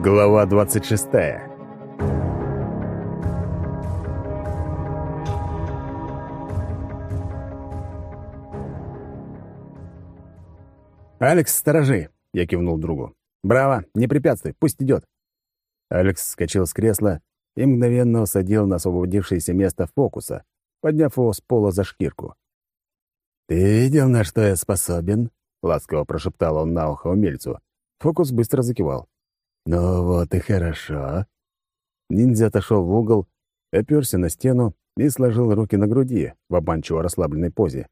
Глава 26 «Алекс, сторожи!» — я кивнул другу. «Браво! Не препятствуй, пусть идет!» Алекс вскочил с кресла и мгновенно усадил на освободившееся место фокуса, подняв его с пола за шкирку. «Ты видел, на что я способен?» — ласково прошептал он на ухо умельцу. Фокус быстро закивал. «Ну вот и хорошо». Ниндзя отошел в угол, оперся на стену и сложил руки на груди в обманчиво расслабленной позе.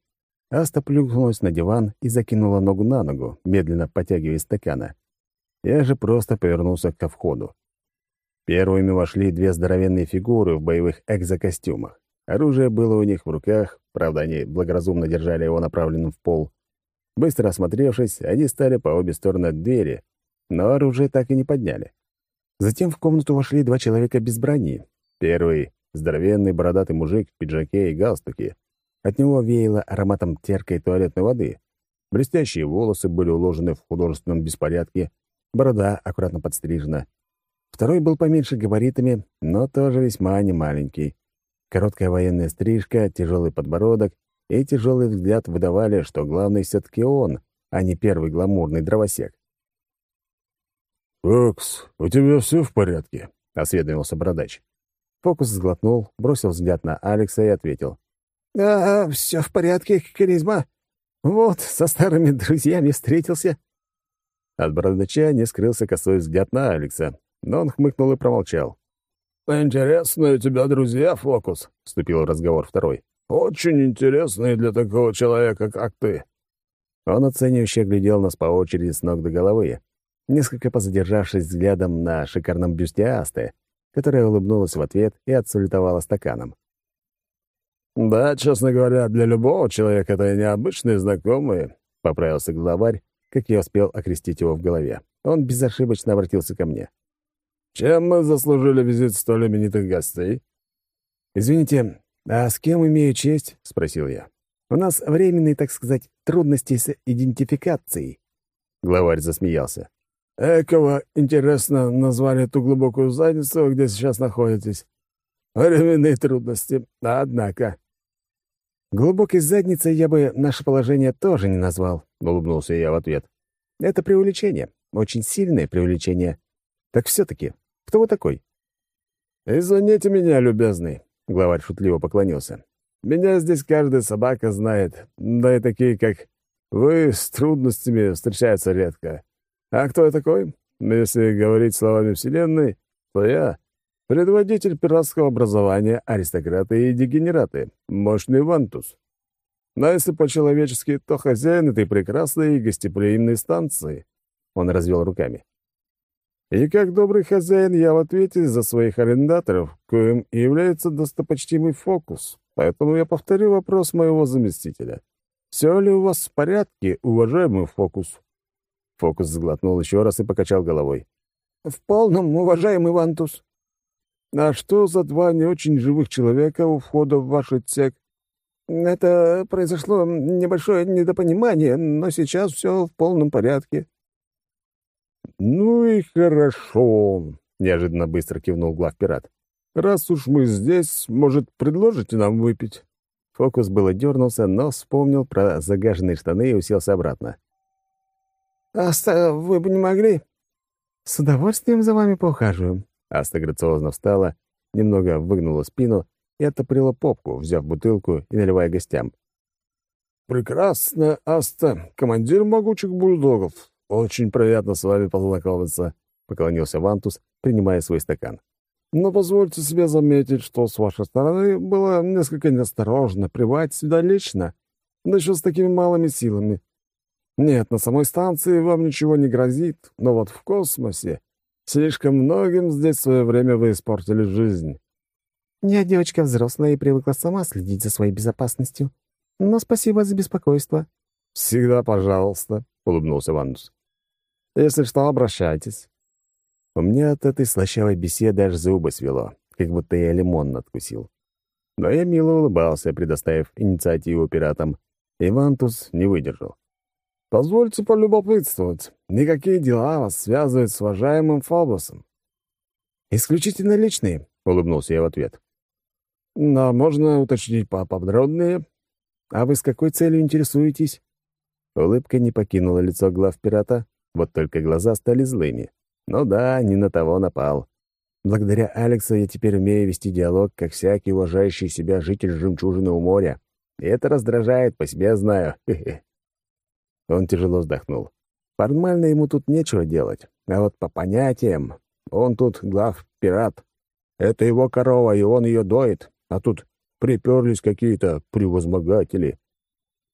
Аста плюхнулась на диван и закинула ногу на ногу, медленно потягивая стакана. Я же просто повернулся ко входу. Первыми вошли две здоровенные фигуры в боевых экзокостюмах. Оружие было у них в руках, правда, они благоразумно держали его направленным в пол. Быстро осмотревшись, они стали по обе стороны от двери, но оружие так и не подняли. Затем в комнату вошли два человека без брони. Первый — здоровенный бородатый мужик в пиджаке и галстуке. От него веяло ароматом теркой туалетной воды. Блестящие волосы были уложены в художественном беспорядке, борода аккуратно подстрижена. Второй был поменьше габаритами, но тоже весьма немаленький. Короткая военная стрижка, тяжелый подбородок и тяжелый взгляд выдавали, что главный все-таки он, а не первый гламурный дровосек. «Фокс, у тебя все в порядке?» — осведомился бородач. Фокус сглотнул, бросил взгляд на Алекса и ответил. «Да, все в порядке, Харизма. Вот, со старыми друзьями встретился». От бородача не скрылся косой взгляд на Алекса, но он хмыкнул и промолчал. «Интересные у тебя друзья, Фокус», — вступил в разговор второй. «Очень интересные для такого человека, как ты». Он оценивающе глядел нас по очереди с ног до головы, несколько позадержавшись взглядом на шикарном бюсте Асты, которая улыбнулась в ответ и отсулетовала стаканом. «Да, честно говоря, для любого человека это необычные знакомые», — поправился главарь, как я успел окрестить его в голове. Он безошибочно обратился ко мне. «Чем мы заслужили визит столь именитых гостей?» «Извините, а с кем имею честь?» — спросил я. «У нас временные, так сказать, трудности с идентификацией». Главарь засмеялся. Экого, интересно, назвали ту глубокую задницу, где сейчас находитесь. Временные трудности, однако. Глубокой задницей я бы наше положение тоже не назвал, — улыбнулся я в ответ. Это преувеличение, очень сильное преувеличение. Так все-таки, кто вы такой? «Извините меня, любезный», — главарь шутливо поклонился. «Меня здесь каждая собака знает, да и такие, как вы, с трудностями встречаются редко. А кто я такой? Если говорить словами Вселенной, то я — предводитель пиратского образования, аристократы и дегенераты, мощный вантус. Но если по-человечески, то хозяин этой прекрасной и гостеприимной станции. Он развел руками. И как добрый хозяин я в ответе за своих арендаторов, коим и является достопочтимый фокус. Поэтому я повторю вопрос моего заместителя. Все ли у вас в порядке, уважаемый фокус? Фокус сглотнул еще раз и покачал головой. «В полном, уважаемый Вантус». «А что за два не очень живых человека у входа в ваш отсек?» «Это произошло небольшое недопонимание, но сейчас все в полном порядке». «Ну и хорошо», — неожиданно быстро кивнул главпират. «Раз уж мы здесь, может, предложите нам выпить?» Фокус было дернулся, но вспомнил про загаженные штаны и уселся обратно. «Аста, вы бы не могли?» «С удовольствием за вами поухаживаю». Аста грациозно встала, немного выгнула спину и оттоприла попку, взяв бутылку и наливая гостям. «Прекрасно, Аста, командир могучих бульдогов. Очень приятно с вами познакомиться», — поклонился Вантус, принимая свой стакан. «Но позвольте себе заметить, что с вашей стороны было несколько неосторожно привать сюда лично, да еще с такими малыми силами. Нет, на самой станции вам ничего не грозит, но вот в космосе слишком многим здесь в свое время вы испортили жизнь. Я девочка взрослая и привыкла сама следить за своей безопасностью. Но спасибо за беспокойство. Всегда пожалуйста, — улыбнулся Вандус. Если что, обращайтесь. У меня от этой слащавой беседы аж зубы свело, как будто я лимон надкусил. Но я мило улыбался, предоставив инициативу пиратам, и Вантус не выдержал. Позвольте полюбопытствовать. Никакие дела вас связывают с уважаемым Фабусом. «Исключительно личные», — улыбнулся я в ответ. «Но можно уточнить поподробнее. А вы с какой целью интересуетесь?» Улыбка не покинула лицо глав пирата, вот только глаза стали злыми. Ну да, не на того напал. Благодаря Алексу я теперь умею вести диалог, как всякий уважающий себя житель жемчужины моря. И это раздражает, по себе знаю. Он тяжело вздохнул. Формально ему тут нечего делать, а вот по понятиям он тут глав пират. Это его корова, и он ее доит, а тут приперлись какие-то превозмогатели.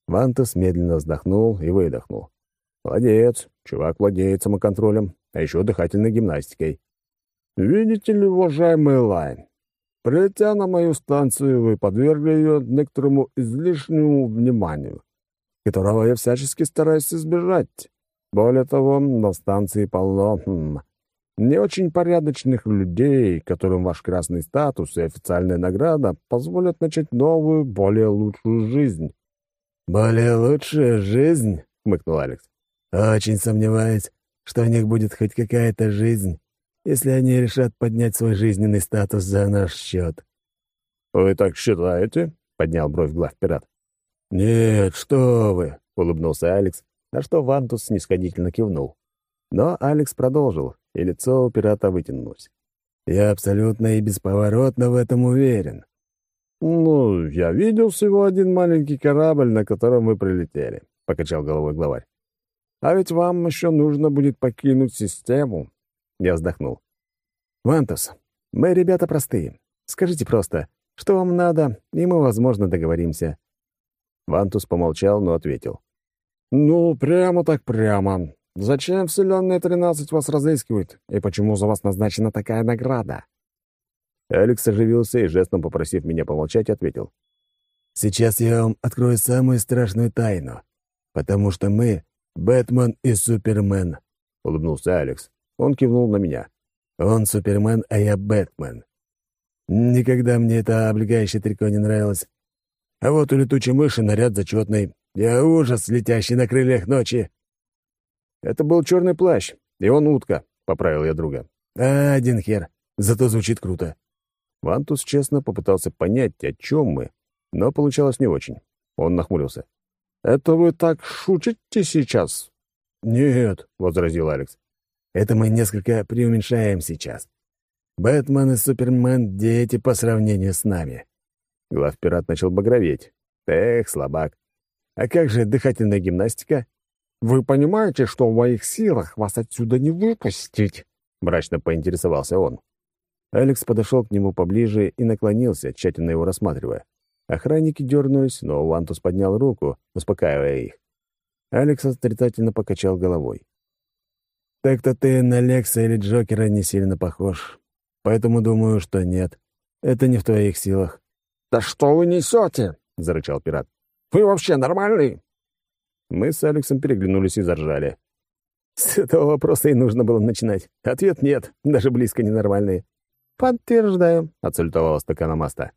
Вантус медленно вздохнул и выдохнул. Молодец, чувак владеет самоконтролем, а еще дыхательной гимнастикой. «Видите ли, уважаемый Лайн, прилетя на мою станцию, вы подвергли ее некоторому излишнему вниманию, которого я всячески стараюсь избежать. Более того, на станции полно хм, не очень порядочных людей, которым ваш красный статус и официальная награда позволят начать новую, более лучшую жизнь». «Более лучшая жизнь?» — хмыкнул Алекс. «Очень сомневаюсь, что у них будет хоть какая-то жизнь, если они решат поднять свой жизненный статус за наш счет». «Вы так считаете?» — поднял бровь глав пират. «Нет, что вы!» — улыбнулся Алекс, на что Вантус снисходительно кивнул. Но Алекс продолжил, и лицо у пирата вытянулось. «Я абсолютно и бесповоротно в этом уверен. «Ну, я видел всего один маленький корабль, на котором вы прилетели», — покачал головой главарь. «А ведь вам еще нужно будет покинуть систему». Я вздохнул. «Вантус, мы ребята простые. Скажите просто, что вам надо, и мы, возможно, договоримся». Вантус помолчал, но ответил. «Ну, прямо так прямо. Зачем Вселенная 13 вас разыскивает, и почему за вас назначена такая награда?» Алекс оживился и, жестом попросив меня помолчать, ответил. «Сейчас я вам открою самую страшную тайну, потому что мы — Бэтмен и Супермен», — улыбнулся Алекс. Он кивнул на меня. «Он Супермен, а я Бэтмен. Никогда мне это облегающее трико не нравилось. А вот у летучей мыши наряд зачетный. Я ужас, летящий на крыльях ночи». «Это был черный плащ, и он утка», — поправил я друга. «А, один хер. Зато звучит круто. Вантус честно попытался понять, о чем мы, но получалось не очень. Он нахмурился. «Это вы так шутите сейчас?» «Нет», — возразил Алекс. «Это мы несколько преуменьшаем сейчас. Бэтмен и Супермен — дети по сравнению с нами». Главпират начал багроветь. «Эх, слабак. А как же дыхательная гимнастика?» «Вы понимаете, что в моих силах вас отсюда не выпустить?» — мрачно поинтересовался он. Алекс подошел к нему поближе и наклонился, тщательно его рассматривая. Охранники дернулись, но Вантус поднял руку, успокаивая их. Алекс отрицательно покачал головой. «Так-то ты на Лекса или Джокера не сильно похож. Поэтому думаю, что нет. Это не в твоих силах». «Да что вы несете?» — зарычал пират. «Вы вообще нормальный?» Мы с Алексом переглянулись и заржали. С этого вопроса и нужно было начинать. Ответ нет, даже близко ненормальные. «Подтверждаю», — отсультовала стаканомаста.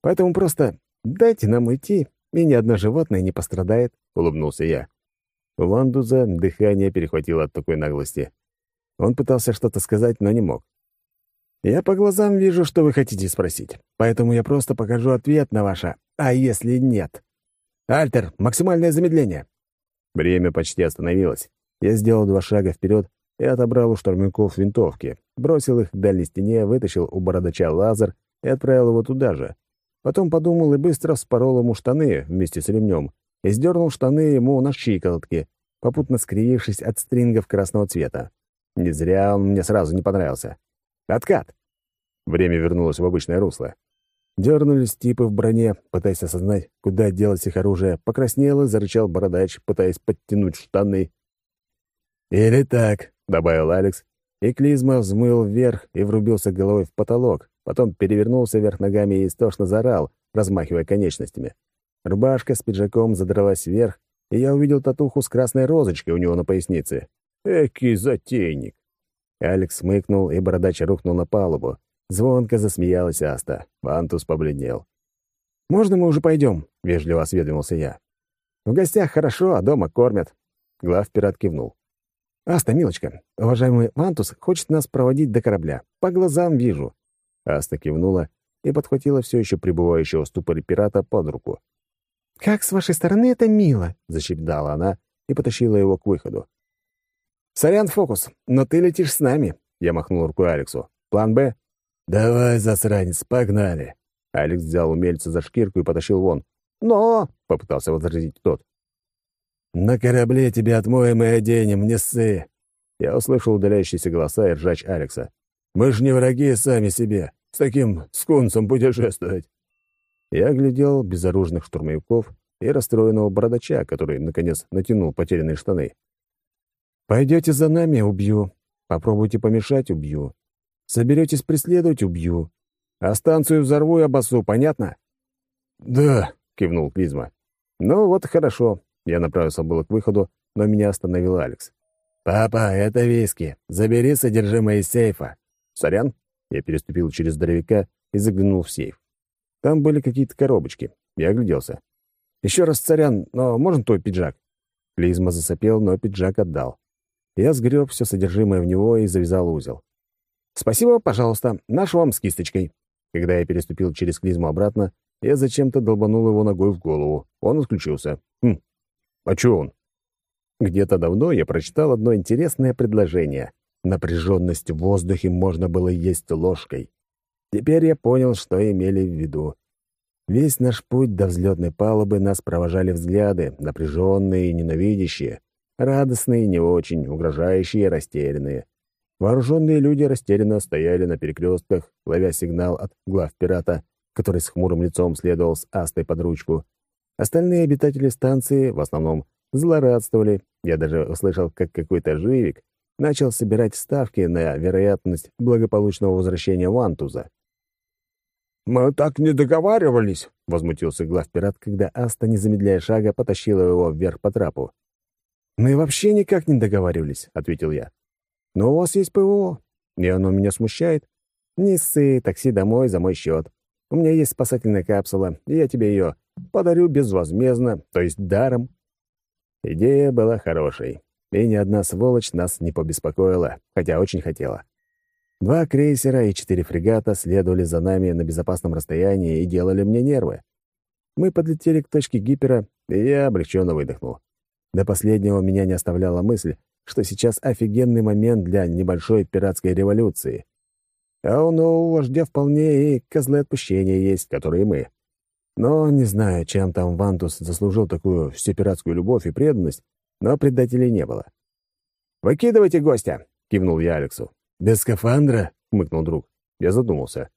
«Поэтому просто дайте нам уйти, и ни одно животное не пострадает», — улыбнулся я. У Вандуза дыхание перехватило от такой наглости. Он пытался что-то сказать, но не мог. «Я по глазам вижу, что вы хотите спросить, поэтому я просто покажу ответ на ваше «а если нет». Альтер, максимальное замедление». Время почти остановилось. Я сделал два шага вперед и отобрал у штурмяков винтовки, бросил их к дальней стене, вытащил у бородача лазер и отправил его туда же. Потом подумал и быстро вспорол ему штаны вместе с ремнем и сдернул штаны ему на щиколотки, попутно скривившись от стрингов красного цвета. Не зря он мне сразу не понравился. Откат! Время вернулось в обычное русло. Дернулись типы в броне, пытаясь осознать, куда делось их оружие, покраснел и зарычал бородач, пытаясь подтянуть штаны. «Или так», — добавил Алекс, и клизма взмыл вверх и врубился головой в потолок, потом перевернулся вверх ногами и истошно заорал, размахивая конечностями. Рубашка с пиджаком задралась вверх, и я увидел татуху с красной розочкой у него на пояснице. Экий затейник! Алекс смыкнул, и бородач рухнул на палубу. Звонко засмеялась Аста. Вантус побледнел. «Можно мы уже пойдем?» — вежливо осведомился я. «В гостях хорошо, а дома кормят. Глав пират кивнул. «Аста, милочка, уважаемый Вантус хочет нас проводить до корабля. По глазам вижу». Аста кивнула и подхватила все еще пребывающего в ступоре пирата под руку. «Как с вашей стороны это мило!» — защебдала она и потащила его к выходу. «Сорян, Фокус, но ты летишь с нами!» — я махнул рукой Алексу. «План Б?» «Давай, засранец, погнали!» Алекс взял умельца за шкирку и потащил вон. «Но!» — попытался возразить тот. «На корабле тебя отмоем и оденем, не ссы!» Я услышал удаляющиеся голоса и ржач Алекса. «Мы ж не враги сами себе, с таким скунсом путешествовать!» Я оглядел безоружных штурмовиков и расстроенного бородача, который, наконец, натянул потерянные штаны. «Пойдете за нами — убью. Попробуйте помешать — убью. Соберетесь преследовать — убью. А станцию взорву и обоссу, понятно?» «Да», — кивнул Клизма. «Ну вот хорошо». Я направился было к выходу, но меня остановил Алекс. «Папа, это виски. Забери содержимое из сейфа». «Сорян». Я переступил через здоровяка и заглянул в сейф. Там были какие-то коробочки. Я огляделся. «Еще раз, царян, но можно твой пиджак?» Клизма засопел, но пиджак отдал. Я сгреб все содержимое в него и завязал узел. «Спасибо, пожалуйста. Наш вам с кисточкой». Когда я переступил через клизму обратно, я зачем-то долбанул его ногой в голову. Он отключился. Хм, а чё он? Где-то давно я прочитал одно интересное предложение. Напряженность в воздухе можно было есть ложкой. Теперь я понял, что имели в виду. Весь наш путь до взлетной палубы нас провожали взгляды, напряженные и ненавидящие, радостные не очень, угрожающие растерянные. Вооруженные люди растерянно стояли на перекрестках, ловя сигнал от глав пирата, который с хмурым лицом следовал с Астой под ручку. Остальные обитатели станции, в основном, злорадствовали. Я даже услышал, как какой-то живик начал собирать ставки на вероятность благополучного возвращения Вантуза. «Мы так не договаривались», — возмутился главпират, когда Аста, не замедляя шага, потащила его вверх по трапу. «Мы вообще никак не договаривались», — ответил я. «Но у вас есть ПВО, и оно меня смущает. Не ссы, такси домой за мой счет. У меня есть спасательная капсула, и я тебе ее подарю безвозмездно, то есть даром». Идея была хорошей, и ни одна сволочь нас не побеспокоила, хотя очень хотела. Два крейсера и четыре фрегата следовали за нами на безопасном расстоянии и делали мне нервы. Мы подлетели к точке гипера, и я облегченно выдохнул. До последнего меня не оставляла мысль, что сейчас офигенный момент для небольшой пиратской революции. А у нового вождя вполне и козлы отпущения есть, которые мы. Но не знаю, чем там Вантус заслужил такую всепиратскую любовь и преданность, но предателей не было. «Выкидывайте гостя!» — кивнул я Алексу. «Без скафандра?» — хмыкнул друг. Я задумался.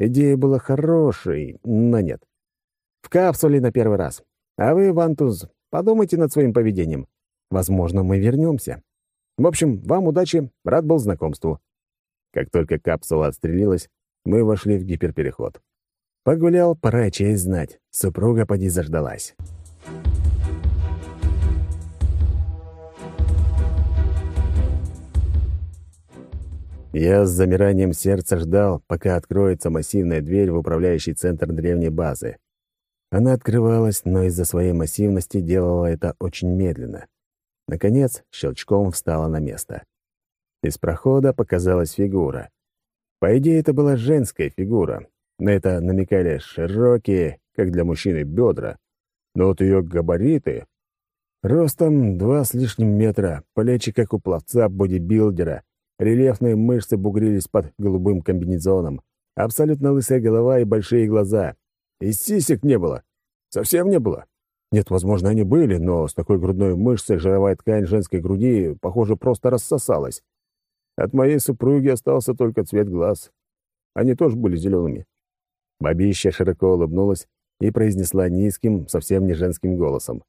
Идея была хорошей, но нет. В капсуле на первый раз. А вы, Вантуз, подумайте над своим поведением. Возможно, мы вернемся. В общем, вам удачи, рад был знакомству. Как только капсула отстрелилась, мы вошли в гиперпереход. Погулял, пора честь знать. Супруга поди заждалась. Я с замиранием сердца ждал, пока откроется массивная дверь в управляющий центр древней базы. Она открывалась, но из-за своей массивности делала это очень медленно. Наконец, щелчком встала на место. Из прохода показалась фигура. По идее, это была женская фигура. На это намекали широкие, как для мужчины, бедра. Но вот ее габариты... Ростом два с лишним метра, плечи, как у пловца-бодибилдера, Рельефные мышцы бугрились под голубым комбинезоном. Абсолютно лысая голова и большие глаза. И сисек не было. Совсем не было. Нет, возможно, они были, но с такой грудной мышцей жировая ткань женской груди, похоже, просто рассосалась. От моей супруги остался только цвет глаз. Они тоже были зелеными. Бабища широко улыбнулась и произнесла низким, совсем не женским голосом.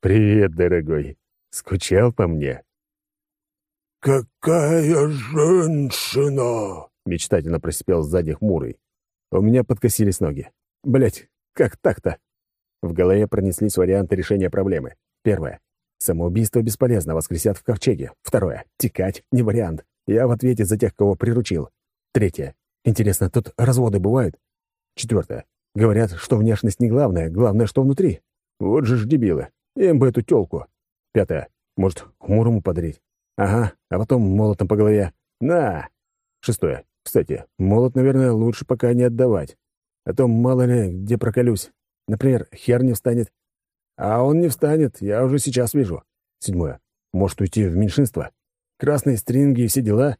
«Привет, дорогой. Скучал по мне?» «Какая женщина!» — мечтательно просипел сзади хмурый. У меня подкосились ноги. Блять, как так-то? В голове пронеслись варианты решения проблемы. Первое. Самоубийство бесполезно, воскресят в ковчеге. Второе. Текать — не вариант. Я в ответе за тех, кого приручил. Третье. Интересно, тут разводы бывают? Четвертое. Говорят, что внешность не главное, главное, что внутри. Вот же ж дебилы. Им бы эту тёлку. Пятое. Может, хмурому подарить? Ага, а потом молотом по голове. На! Шестое. Кстати, молот, наверное, лучше пока не отдавать. А то мало ли где проколюсь. Например, хер не встанет. А он не встанет, я уже сейчас вижу. Седьмое. Может уйти в меньшинство? Красные стринги и все дела?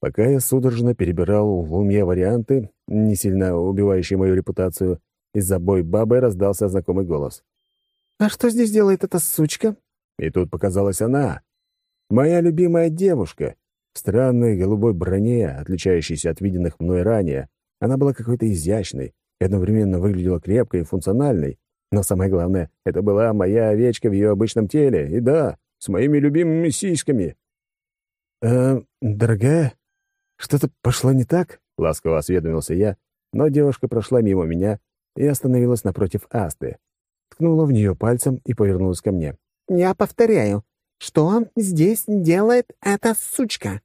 Пока я судорожно перебирал в уме варианты, не сильно убивающие мою репутацию, из-за бой бабы раздался знакомый голос. «А что здесь делает эта сучка?» И тут показалась она. Моя любимая девушка. В странной голубой броне, отличающейся от виденных мной ранее. Она была какой-то изящной, и одновременно выглядела крепкой и функциональной. Но самое главное, это была моя овечка в ее обычном теле. И да, с моими любимыми сиськами. «Э, дорогая, что-то пошло не так?» — ласково осведомился я, но девушка прошла мимо меня и остановилась напротив Асты. Ткнула в нее пальцем и повернулась ко мне. «Я повторяю, что здесь делает эта сучка?»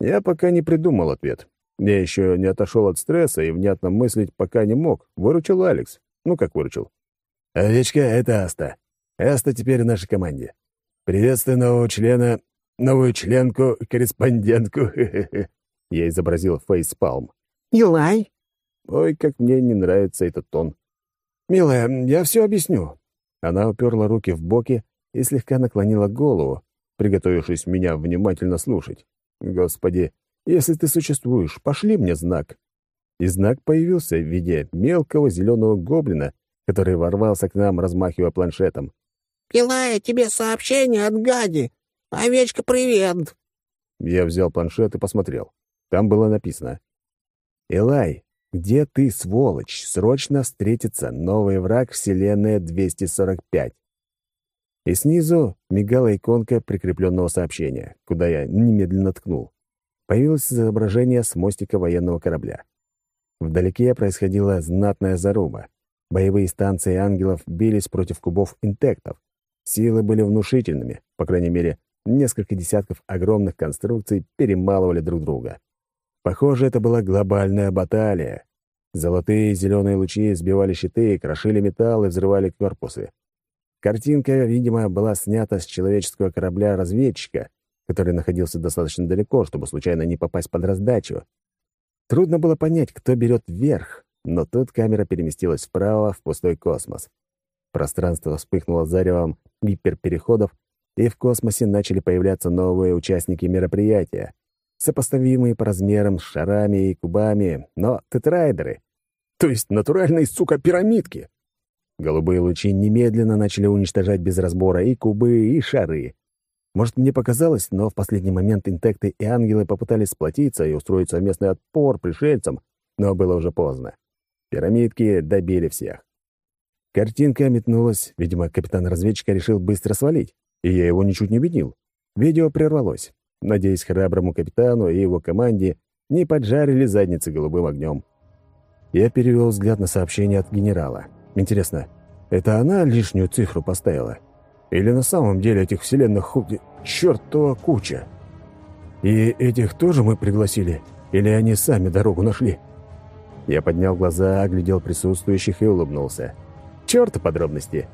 Я пока не придумал ответ. Я еще не отошел от стресса и внятно мыслить пока не мог. Выручил Алекс. Ну, как выручил. «Овечка — это Аста. Аста теперь в нашей команде. Приветствую нового члена, новую членку, корреспондентку». Я изобразил фейспалм. «Юлай?» Ой, как мне не нравится этот тон. «Милая, я все объясню». Она уперла руки в боки и слегка наклонила голову, приготовившись меня внимательно слушать. «Господи, если ты существуешь, пошли мне знак». И знак появился в виде мелкого зеленого гоблина, который ворвался к нам, размахивая планшетом. «Пилая тебе сообщение от Гади. Овечка, привет!» Я взял планшет и посмотрел. Там было написано. «Элай, где ты, сволочь? Срочно встретится новый враг Вселенная 245». И снизу мигала иконка прикрепленного сообщения, куда я немедленно ткнул. Появилось изображение с мостика военного корабля. Вдалеке происходила знатная заруба. Боевые станции ангелов бились против кубов интектов. Силы были внушительными, по крайней мере, несколько десятков огромных конструкций перемалывали друг друга. Похоже, это была глобальная баталия. Золотые и зеленые лучи сбивали щиты, крошили металл и взрывали корпусы. Картинка, видимо, была снята с человеческого корабля-разведчика, который находился достаточно далеко, чтобы случайно не попасть под раздачу. Трудно было понять, кто берет вверх, но тут камера переместилась вправо в пустой космос. Пространство вспыхнуло заревом гиперпереходов, и в космосе начали появляться новые участники мероприятия, сопоставимые по размерам с шарами и кубами, но тетрайдеры, то есть натуральные, сука, пирамидки. Голубые лучи немедленно начали уничтожать без разбора и кубы, и шары. Может, мне показалось, но в последний момент интекты и ангелы попытались сплотиться и устроить совместный отпор пришельцам, но было уже поздно. Пирамидки добили всех. Картинка метнулась, видимо, капитан-разведчика решил быстро свалить, и я его ничуть не убедил. Видео прервалось. Надеюсь, храброму капитану и его команде не поджарили задницы голубым огнем. Я перевел взгляд на сообщение от генерала. Интересно, это она лишнюю цифру поставила? Или на самом деле этих вселенных худи... чертова куча? И этих тоже мы пригласили? Или они сами дорогу нашли? Я поднял глаза, оглядел присутствующих и улыбнулся. Чёрта подробности.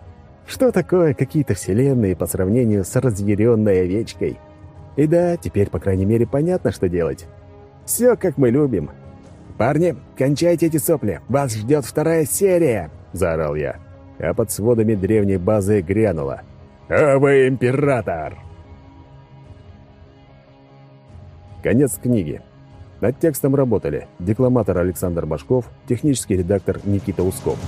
Что такое какие-то вселенные по сравнению с разъяренной овечкой? И да, теперь, по крайней мере, понятно, что делать. Все, как мы любим. «Парни, кончайте эти сопли! Вас ждет вторая серия!» — заорал я. А под сводами древней базы грянуло. «А вы император!» Конец книги. Над текстом работали декламатор Александр Башков, технический редактор Никита Усков.